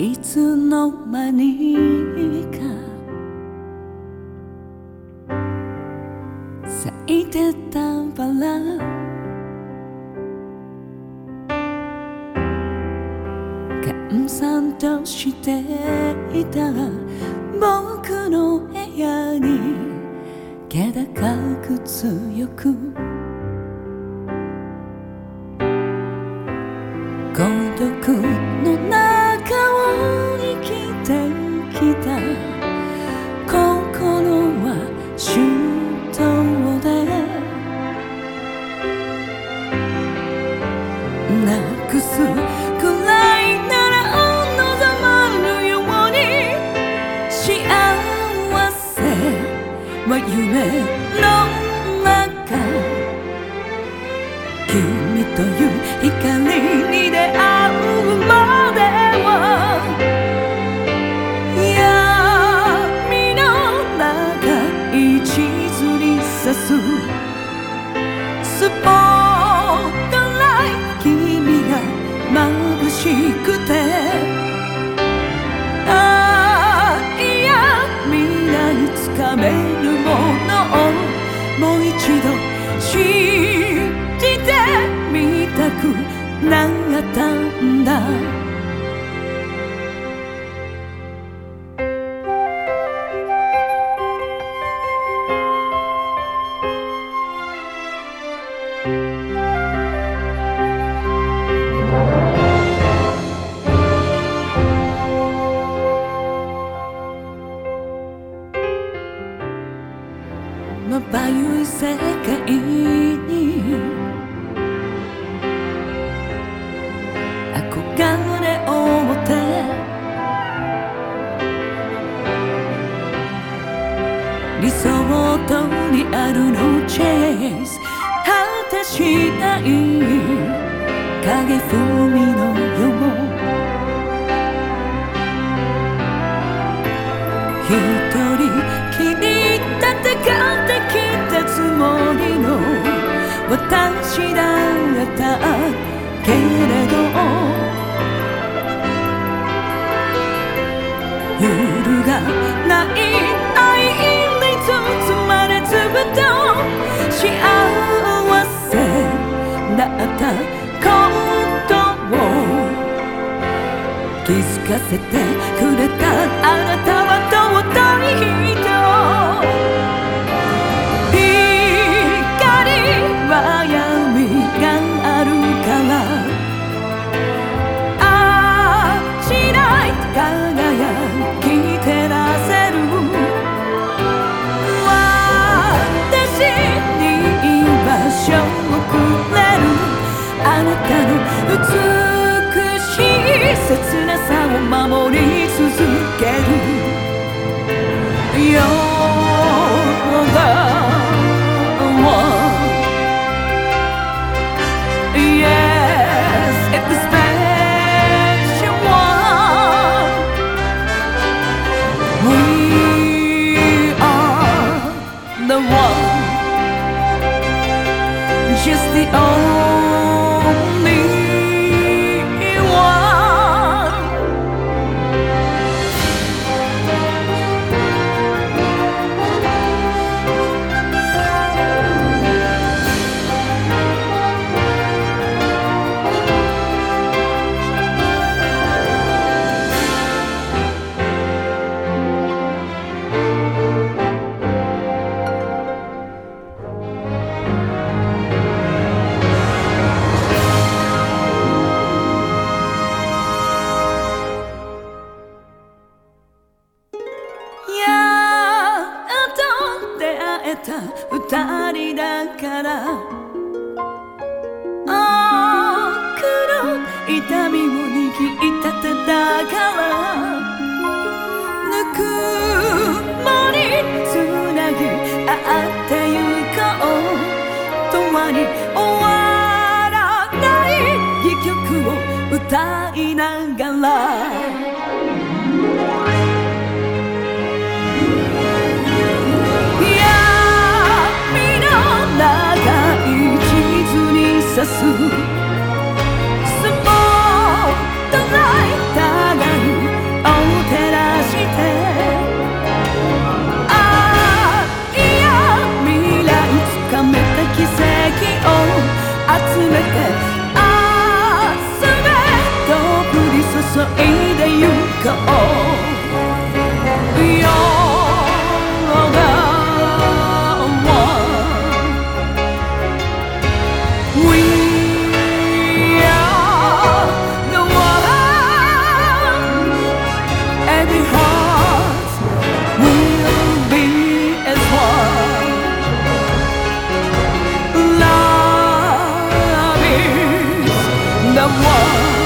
いつの間にか咲いてたバラ。閑散としていた僕の部屋に。気高く強く光に出会うまでは闇の中一途に刺すスポットライト君が眩しくてああいや未来つかめるものをもう一度信じてみたくなったんだ理想とリアルのチェイス。果てしない影踏みのよう。一人きり戦ってきたつもりの。私だった。けれど揺るがない愛に包まれずっと幸せだったことを気づかせて Just the only た二人だから。多くの痛みを握った手だから。ぬくもりつなぎ合ってゆこう。永遠に終わらない戯曲を歌いながら。指す相撲とライターが青照らしてあいや未来つかめた奇跡を集めてあすべと降り注いでゆこう。one.